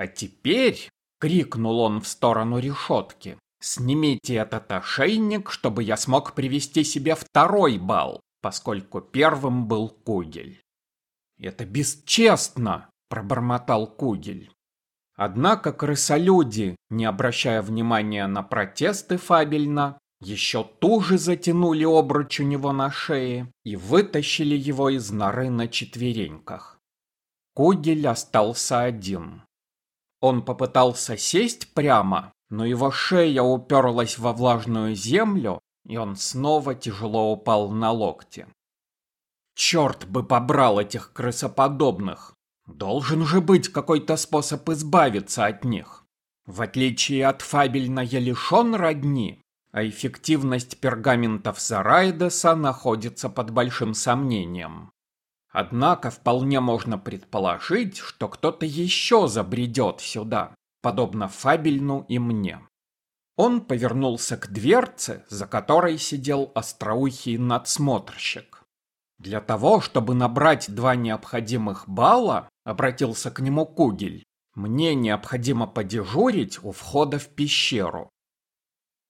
А теперь, крикнул он в сторону решетки, снимите этот ошейник, чтобы я смог привести себе второй бал, поскольку первым был Кугель. Это бесчестно, пробормотал Кугель. Однако крысолюди, не обращая внимания на протесты Фабельна, еще туже затянули обруч у него на шее и вытащили его из норы на четвереньках. Кугель остался один. Он попытался сесть прямо, но его шея уперлась во влажную землю, и он снова тяжело упал на локти. Черт бы побрал этих крысоподобных! Должен же быть какой-то способ избавиться от них. В отличие от фабельно я лишен родни, а эффективность пергаментов Зарайдеса находится под большим сомнением. Однако вполне можно предположить, что кто-то еще забредет сюда, подобно Фабельну и мне. Он повернулся к дверце, за которой сидел остроухий надсмотрщик. Для того, чтобы набрать два необходимых балла, обратился к нему Кугель, мне необходимо подежурить у входа в пещеру.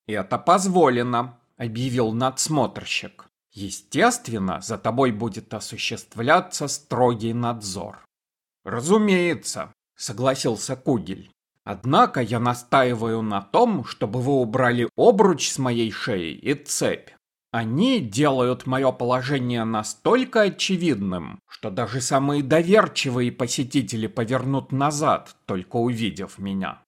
«Это позволено», — объявил надсмотрщик. «Естественно, за тобой будет осуществляться строгий надзор». «Разумеется», — согласился Кугель. «Однако я настаиваю на том, чтобы вы убрали обруч с моей шеи и цепь. Они делают мое положение настолько очевидным, что даже самые доверчивые посетители повернут назад, только увидев меня.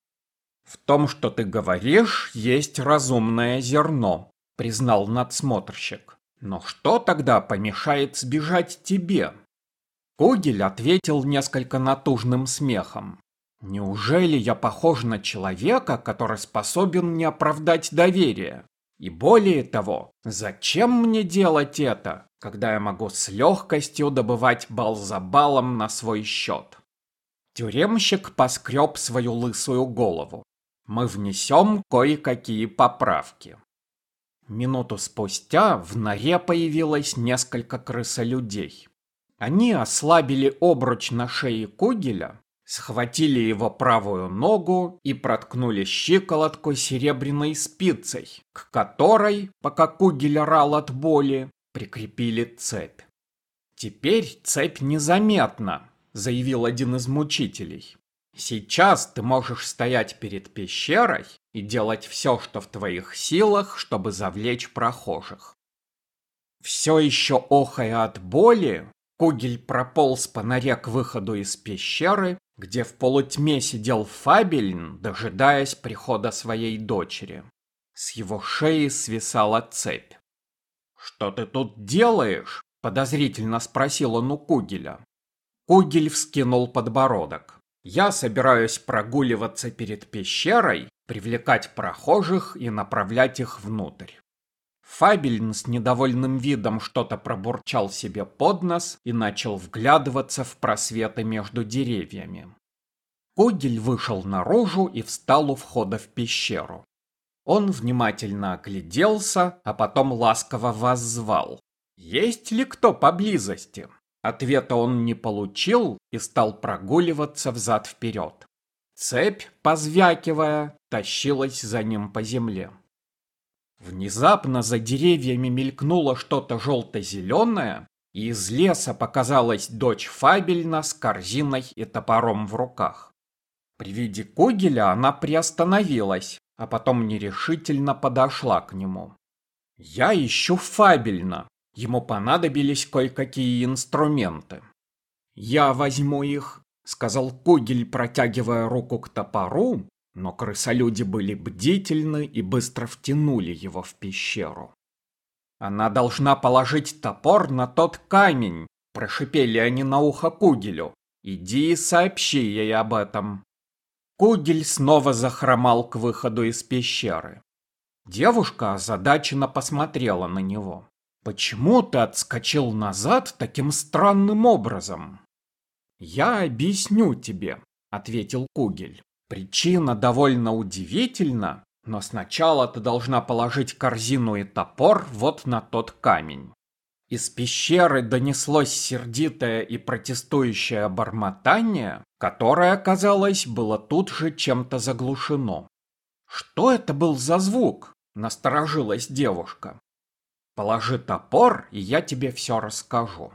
В том, что ты говоришь, есть разумное зерно, признал надсмотрщик. Но что тогда помешает сбежать тебе? Кугель ответил несколько натужным смехом. Неужели я похож на человека, который способен не оправдать доверие? И более того, зачем мне делать это, когда я могу с легкостью добывать бал за балом на свой счет? Тюремщик поскреб свою лысую голову. Мы внесем кое-какие поправки. Минуту спустя в норе появилось несколько крысолюдей. Они ослабили обруч на шее Кугеля схватили его правую ногу и проткнули щиколотку серебряной спицей, к которой, пока Кугель орал от боли, прикрепили цепь. «Теперь цепь незаметна», — заявил один из мучителей. «Сейчас ты можешь стоять перед пещерой и делать все, что в твоих силах, чтобы завлечь прохожих». Все еще охая от боли, Кугель прополз по норе к выходу из пещеры где в полутьме сидел Фабельн, дожидаясь прихода своей дочери. С его шеи свисала цепь. «Что ты тут делаешь?» – подозрительно спросил он у Кугеля. Кугель вскинул подбородок. «Я собираюсь прогуливаться перед пещерой, привлекать прохожих и направлять их внутрь». Фабельн с недовольным видом что-то пробурчал себе под нос и начал вглядываться в просветы между деревьями. Когель вышел наружу и встал у входа в пещеру. Он внимательно огляделся, а потом ласково воззвал. «Есть ли кто поблизости?» Ответа он не получил и стал прогуливаться взад-вперед. Цепь, позвякивая, тащилась за ним по земле. Внезапно за деревьями мелькнуло что-то желто-зеленое, и из леса показалась дочь Фабельна с корзиной и топором в руках. При виде Когеля она приостановилась, а потом нерешительно подошла к нему. «Я ищу Фабельна. Ему понадобились кое-какие инструменты». «Я возьму их», — сказал Когель, протягивая руку к топору, но крысолюди были бдительны и быстро втянули его в пещеру. «Она должна положить топор на тот камень», – прошипели они на ухо Кугелю. «Иди и сообщи ей об этом». Кугель снова захромал к выходу из пещеры. Девушка озадаченно посмотрела на него. «Почему ты отскочил назад таким странным образом?» «Я объясню тебе», — ответил Кугель. Причина довольно удивительна, но сначала ты должна положить корзину и топор вот на тот камень. Из пещеры донеслось сердитое и протестующее бормотание, которое, казалось, было тут же чем-то заглушено. «Что это был за звук?» – насторожилась девушка. «Положи топор, и я тебе все расскажу».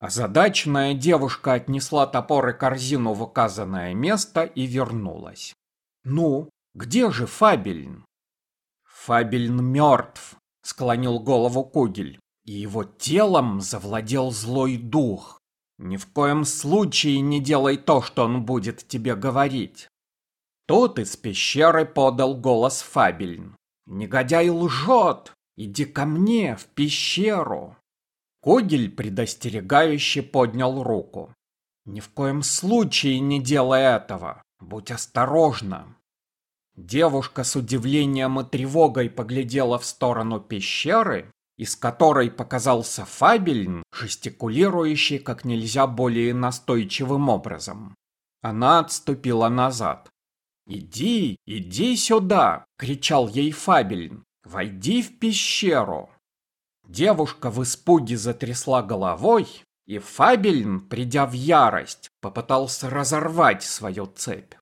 Озадаченная девушка отнесла топор и корзину в указанное место и вернулась. «Ну, где же Фабельн?» «Фабельн мертв», — склонил голову Кугель и его телом завладел злой дух. Ни в коем случае не делай то, что он будет тебе говорить. Тут из пещеры подал голос Фабельн. «Негодяй лжет! Иди ко мне, в пещеру!» Когель предостерегающе поднял руку. «Ни в коем случае не делай этого! Будь осторожна!» Девушка с удивлением и тревогой поглядела в сторону пещеры из которой показался Фабельн, жестикулирующий как нельзя более настойчивым образом. Она отступила назад. «Иди, иди сюда!» — кричал ей Фабельн. «Войди в пещеру!» Девушка в испуге затрясла головой, и Фабельн, придя в ярость, попытался разорвать свою цепь.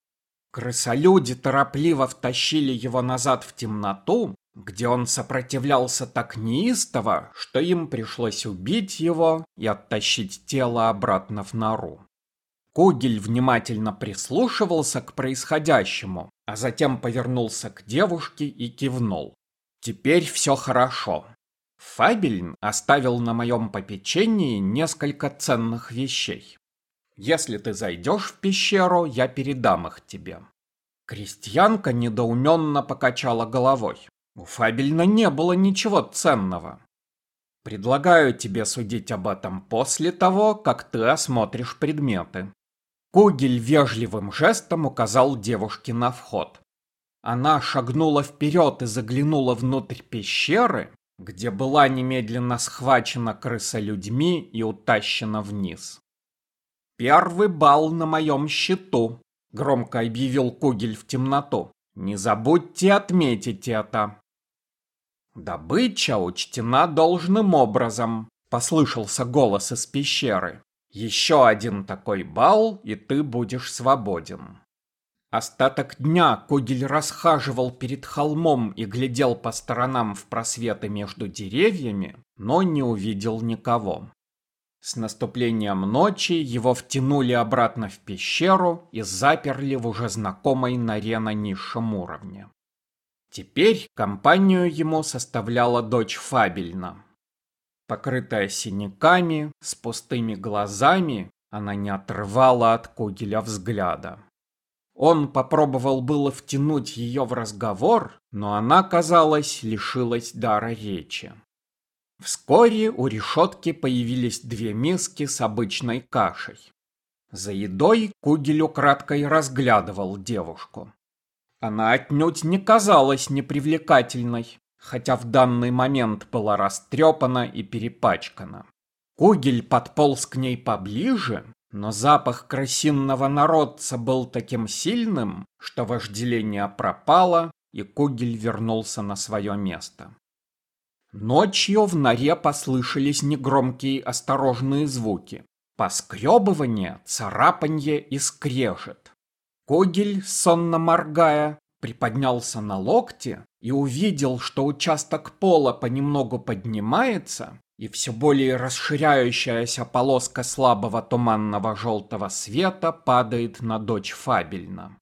Крысолюди торопливо втащили его назад в темноту, где он сопротивлялся так неистово, что им пришлось убить его и оттащить тело обратно в нору. Кугель внимательно прислушивался к происходящему, а затем повернулся к девушке и кивнул. «Теперь все хорошо. Фабельн оставил на моем попечении несколько ценных вещей. Если ты зайдешь в пещеру, я передам их тебе». Крестьянка недоуменно покачала головой. У Фабельна не было ничего ценного. Предлагаю тебе судить об этом после того, как ты осмотришь предметы. Кугель вежливым жестом указал девушке на вход. Она шагнула вперед и заглянула внутрь пещеры, где была немедленно схвачена крыса людьми и утащена вниз. «Первый бал на моем счету», — громко объявил Кугель в темноту. «Не забудьте отметить это». «Добыча учтена должным образом», — послышался голос из пещеры. «Еще один такой бал, и ты будешь свободен». Остаток дня Кугель расхаживал перед холмом и глядел по сторонам в просветы между деревьями, но не увидел никого. С наступлением ночи его втянули обратно в пещеру и заперли в уже знакомой норе на низшем уровне. Теперь компанию ему составляла дочь Фабельна. Покрытая синяками, с пустыми глазами, она не отрывала от Кугеля взгляда. Он попробовал было втянуть ее в разговор, но она, казалось, лишилась дара речи. Вскоре у решетки появились две миски с обычной кашей. За едой Кугель украдкой разглядывал девушку. Она отнюдь не казалась непривлекательной, хотя в данный момент была растрепана и перепачкана. Кугель подполз к ней поближе, но запах красинного народца был таким сильным, что вожделение пропало, и Кугель вернулся на свое место. Ночью в норе послышались негромкие осторожные звуки. Поскребывание, царапанье и скрежет. Когель, сонно моргая, приподнялся на локте и увидел, что участок пола понемногу поднимается, и все более расширяющаяся полоска слабого туманного желтого света падает на дочь Фабельна.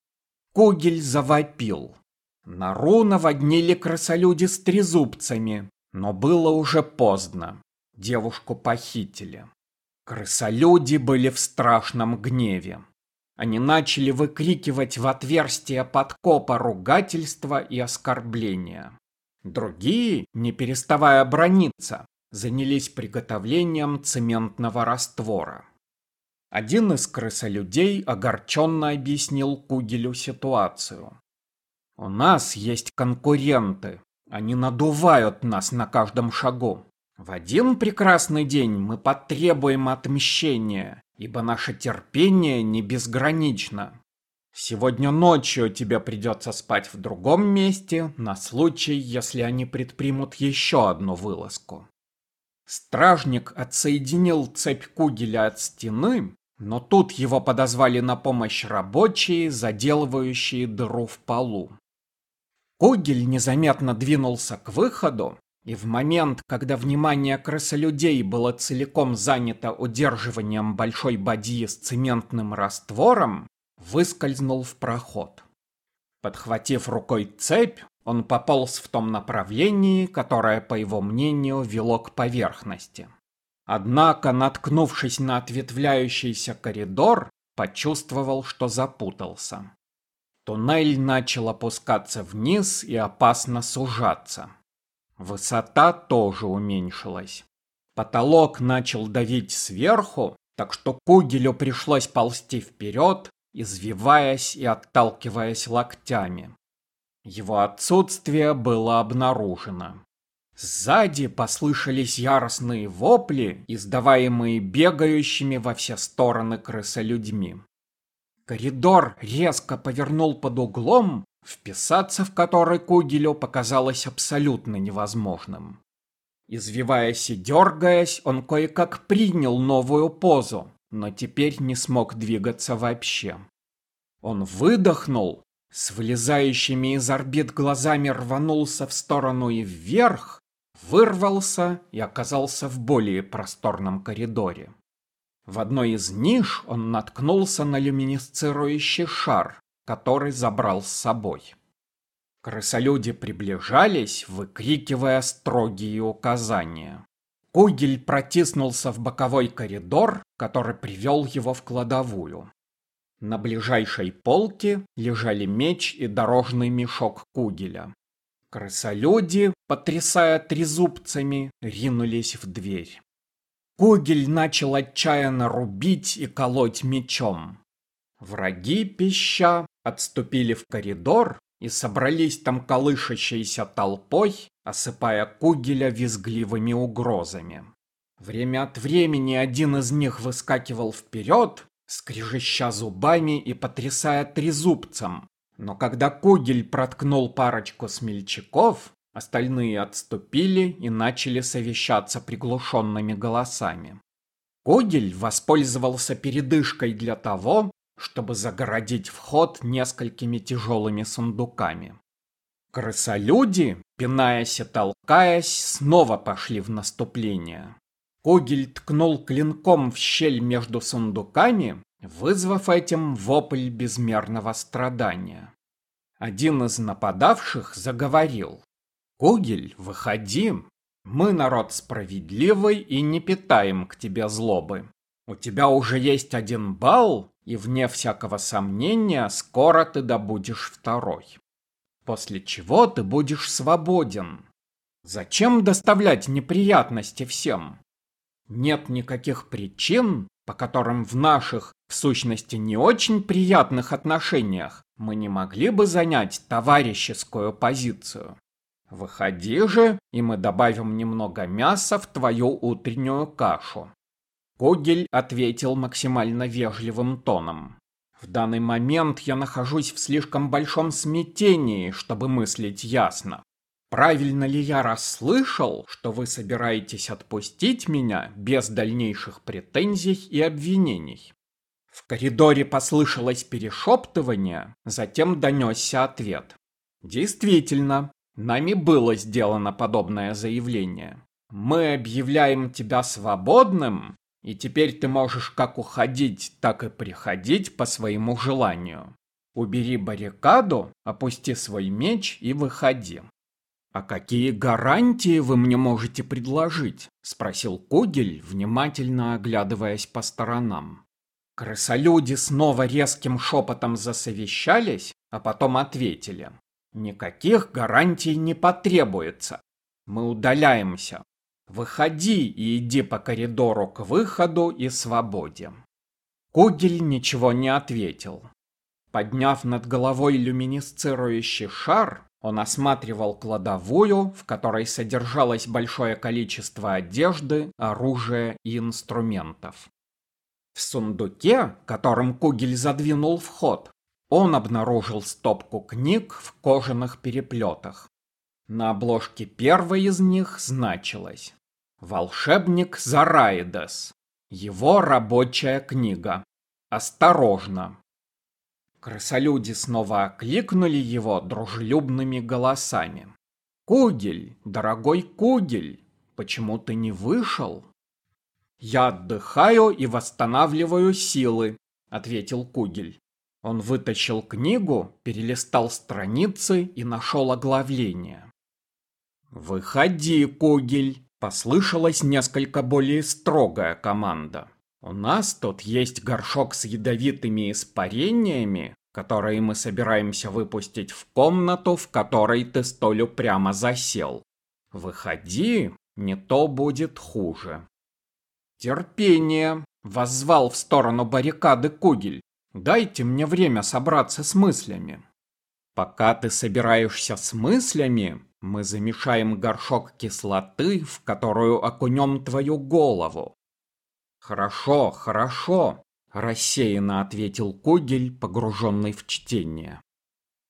Когель завопил. Нору наводнили красолюди с трезубцами, но было уже поздно. Девушку похитили. Крысолюди были в страшном гневе. Они начали выкрикивать в отверстие подкопа ругательства и оскорбления. Другие, не переставая брониться, занялись приготовлением цементного раствора. Один из крысолюдей огорченно объяснил Кугелю ситуацию. «У нас есть конкуренты. Они надувают нас на каждом шагу. В один прекрасный день мы потребуем отмщения, ибо наше терпение не безгранично. Сегодня ночью тебе придется спать в другом месте на случай, если они предпримут еще одну вылазку. Стражник отсоединил цепь кугеля от стены, но тут его подозвали на помощь рабочие, заделывающие дыру в полу. Кугель незаметно двинулся к выходу, и в момент, когда внимание крысолюдей было целиком занято удерживанием большой бадьи с цементным раствором, выскользнул в проход. Подхватив рукой цепь, он пополз в том направлении, которое, по его мнению, вело к поверхности. Однако, наткнувшись на ответвляющийся коридор, почувствовал, что запутался. Туннель начал опускаться вниз и опасно сужаться. Высота тоже уменьшилась. Потолок начал давить сверху, так что Кугелю пришлось ползти вперед, извиваясь и отталкиваясь локтями. Его отсутствие было обнаружено. Сзади послышались яростные вопли, издаваемые бегающими во все стороны крысолюдьми. Коридор резко повернул под углом, вписаться в который Кугелю показалось абсолютно невозможным. Извиваясь и дергаясь, он кое-как принял новую позу, но теперь не смог двигаться вообще. Он выдохнул, с вылезающими из орбит глазами рванулся в сторону и вверх, вырвался и оказался в более просторном коридоре. В одной из ниш он наткнулся на люминесцирующий шар, который забрал с собой. Крысолюди приближались, выкрикивая строгие указания. Кугель протиснулся в боковой коридор, который привел его в кладовую. На ближайшей полке лежали меч и дорожный мешок Кугеля. Крысолюди, потрясая трезубцами, ринулись в дверь. Кугель начал отчаянно рубить и колоть мечом. Враги, пища, отступили в коридор и собрались там колышащейся толпой, осыпая Кугеля визгливыми угрозами. Время от времени один из них выскакивал вперед, скрежеща зубами и потрясая трезубцем. Но когда Кугель проткнул парочку смельчаков, остальные отступили и начали совещаться приглушенными голосами. Кугель воспользовался передышкой для того, чтобы загородить вход несколькими тяжелыми сундуками. Крысолюди, пинаясь и толкаясь, снова пошли в наступление. Когель ткнул клинком в щель между сундуками, вызвав этим вопль безмерного страдания. Один из нападавших заговорил. «Кугель, выходи! Мы народ справедливый и не питаем к тебе злобы. У тебя уже есть один балл, и вне всякого сомнения скоро ты добудешь второй. После чего ты будешь свободен. Зачем доставлять неприятности всем? Нет никаких причин, по которым в наших, в сущности, не очень приятных отношениях мы не могли бы занять товарищескую позицию. Выходи же, и мы добавим немного мяса в твою утреннюю кашу. Когель ответил максимально вежливым тоном. В данный момент я нахожусь в слишком большом смятении, чтобы мыслить ясно. Правильно ли я расслышал, что вы собираетесь отпустить меня без дальнейших претензий и обвинений? В коридоре послышалось перешептывание, затем донесся ответ. Действительно, нами было сделано подобное заявление. Мы объявляем тебя свободным и теперь ты можешь как уходить, так и приходить по своему желанию. Убери баррикаду, опусти свой меч и выходи. «А какие гарантии вы мне можете предложить?» – спросил Кугель, внимательно оглядываясь по сторонам. Крысолюди снова резким шепотом засовещались, а потом ответили. «Никаких гарантий не потребуется. Мы удаляемся. Выходи и иди по коридору к выходу и свободе. Кугель ничего не ответил. Подняв над головой люминесцирующий шар, он осматривал кладовую, в которой содержалось большое количество одежды, оружия и инструментов. В сундуке, которым Кугель задвинул вход, он обнаружил стопку книг в кожаных переплетах. На обложке первой из них значилось Волшебник Зараидес. Его рабочая книга. Осторожно. Крысолюди снова окликнули его дружелюбными голосами. «Кугель, дорогой Кугель, почему ты не вышел?» «Я отдыхаю и восстанавливаю силы», — ответил Кугель. Он вытащил книгу, перелистал страницы и нашел оглавление. «Выходи, Кугель!» – послышалась несколько более строгая команда. «У нас тут есть горшок с ядовитыми испарениями, которые мы собираемся выпустить в комнату, в которой ты столь упрямо засел. Выходи, не то будет хуже». «Терпение!» – воззвал в сторону баррикады Кугель. «Дайте мне время собраться с мыслями». «Пока ты собираешься с мыслями, мы замешаем горшок кислоты, в которую окунем твою голову. Хорошо, хорошо, рассеянно ответил Когель, погруженный в чтение.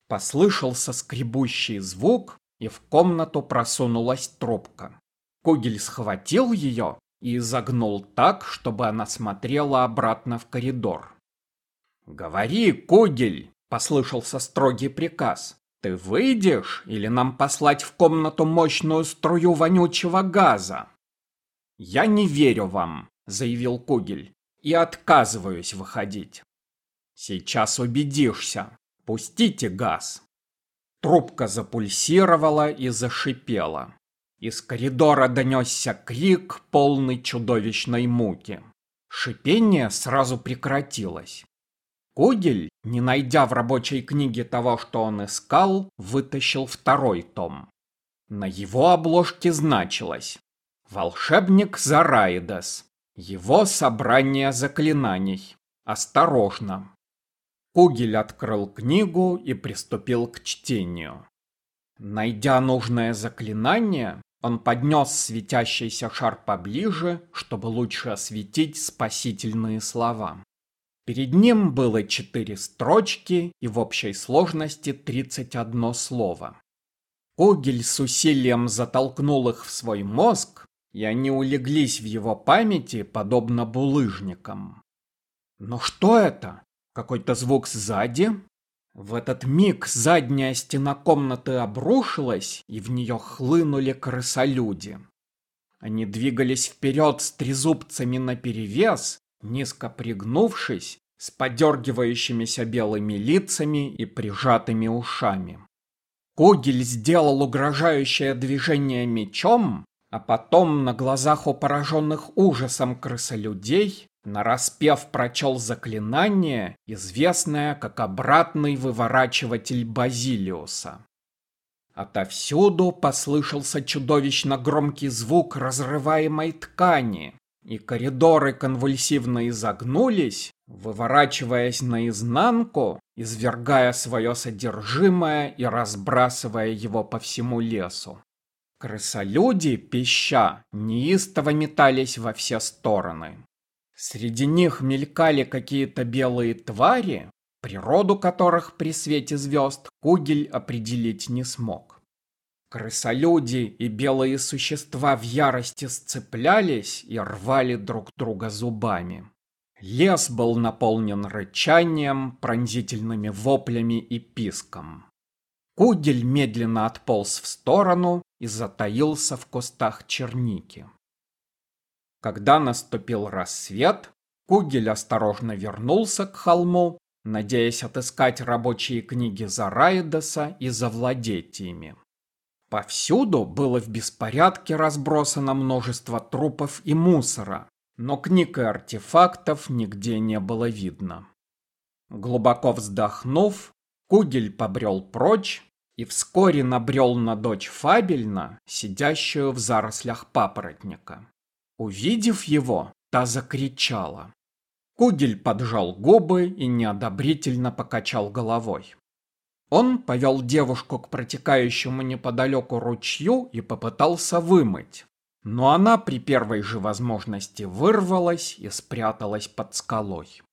Послышался скребущий звук, и в комнату просунулась трубка. Когель схватил ее и изогнул так, чтобы она смотрела обратно в коридор. «Говори, Когель!» — послышался строгий приказ. Ты выйдешь или нам послать в комнату мощную струю вонючего газа? Я не верю вам, заявил Кугель, и отказываюсь выходить. Сейчас убедишься. Пустите газ. Трубка запульсировала и зашипела. Из коридора донесся крик, полный чудовищной муки. Шипение сразу прекратилось. Кугель, не найдя в рабочей книге того, что он искал, вытащил второй том. На его обложке значилось «Волшебник Зараидес. Его собрание заклинаний. Осторожно». Кугель открыл книгу и приступил к чтению. Найдя нужное заклинание, он поднес светящийся шар поближе, чтобы лучше осветить спасительные слова. Перед ним было четыре строчки и в общей сложности 31 слово. Огель с усилием затолкнул их в свой мозг, и они улеглись в его памяти, подобно булыжникам. Но что это? Какой-то звук сзади? В этот миг задняя стена комнаты обрушилась, и в нее хлынули крысолюди. Они двигались вперед с трезубцами наперевес, низко пригнувшись, с подергивающимися белыми лицами и прижатыми ушами. Кугель сделал угрожающее движение мечом, а потом на глазах у пораженных ужасом крысолюдей нараспев прочел заклинание, известное как обратный выворачиватель Базилиуса. Отовсюду послышался чудовищно громкий звук разрываемой ткани, и коридоры конвульсивно изогнулись, выворачиваясь наизнанку, извергая свое содержимое и разбрасывая его по всему лесу. Крысолюди, пища, неистово метались во все стороны. Среди них мелькали какие-то белые твари, природу которых при свете звезд Кугель определить не смог. Крысолюди и белые существа в ярости сцеплялись и рвали друг друга зубами. Лес был наполнен рычанием, пронзительными воплями и писком. Кудель медленно отполз в сторону и затаился в кустах черники. Когда наступил рассвет, Кугель осторожно вернулся к холму, надеясь отыскать рабочие книги Зараидоса и завладеть ими. Повсюду было в беспорядке разбросано множество трупов и мусора, но книг и артефактов нигде не было видно. Глубоко вздохнув, Кугель побрел прочь и вскоре набрел на дочь Фабельна, сидящую в зарослях папоротника. Увидев его, та закричала. Кугель поджал губы и неодобрительно покачал головой. Он повел девушку к протекающему неподалеку ручью и попытался вымыть. Но она при первой же возможности вырвалась и спряталась под скалой.